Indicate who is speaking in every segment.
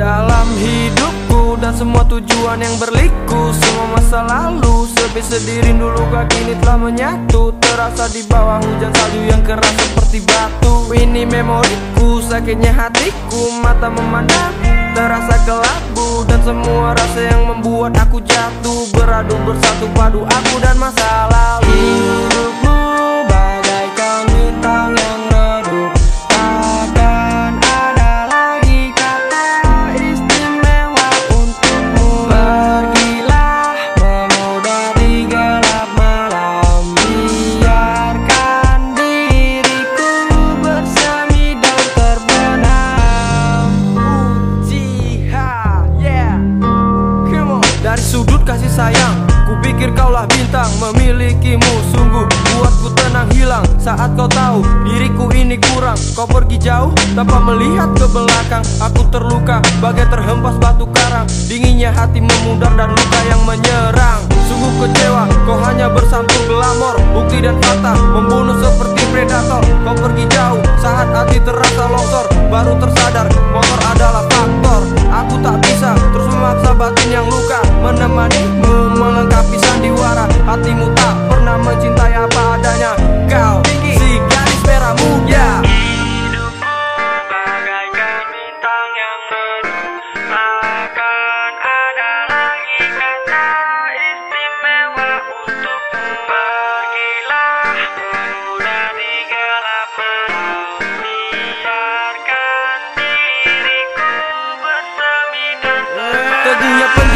Speaker 1: Dalam hidupku dan semua tujuan yang berliku Semua masa lalu sepi sedirin dulu kaki ini telah menyatu. Terasa di bawah hujan salju yang keras seperti batu. Ini memoriku sakitnya hatiku mata memandang Terasa kelabu. Dan semua rasa yang membuat aku jatuh Beradu bersatu padu aku dan masa kasih sayang. Ku pikir kaulah bintang Memilikimu. Sungguh Buatku tenang hilang Saat kau tahu Diriku ini kurang. Kau pergi jauh Tanpa melihat ke belakang. Aku terluka Bagai terhempas batu karang. Dinginnya hati memudar Dan luka yang menyerang. Sungguh kecewa Kau hanya bersambung glamor. Bukti dan fakta Membunuh seperti predator. Kau pergi jauh Saat hati terasa longsor. Baru tersadar Motor adalah faktor. Aku tak bisa Terus memaksa batin yang luka Menemanimu Melengkapi sandiwara. Hatimu tak pernah mencintai apa adanya. Kau si gadis merah muda. Hidupku bagaikan bintang yang Akan ada lagi kata istimewa untukmu Pergilah menudari gelap malam Biarkan diriku bersemi dan Teguhnya pendirian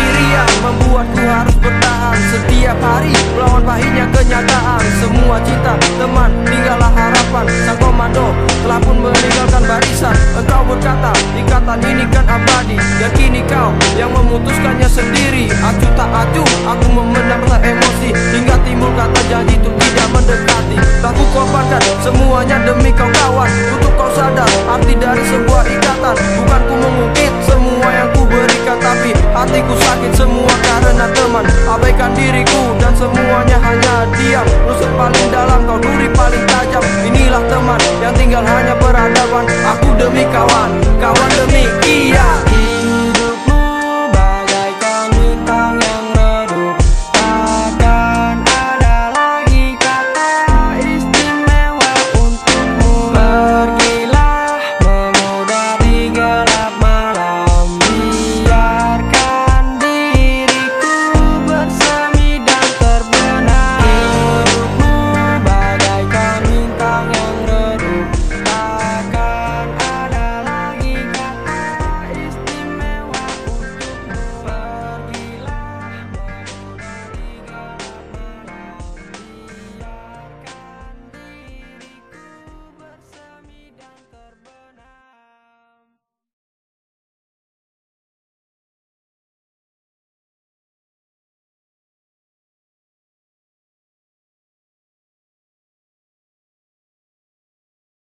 Speaker 1: membuatku harus bertahan. Setiap hari melawan pahitnya kenyataan. Semua cinta,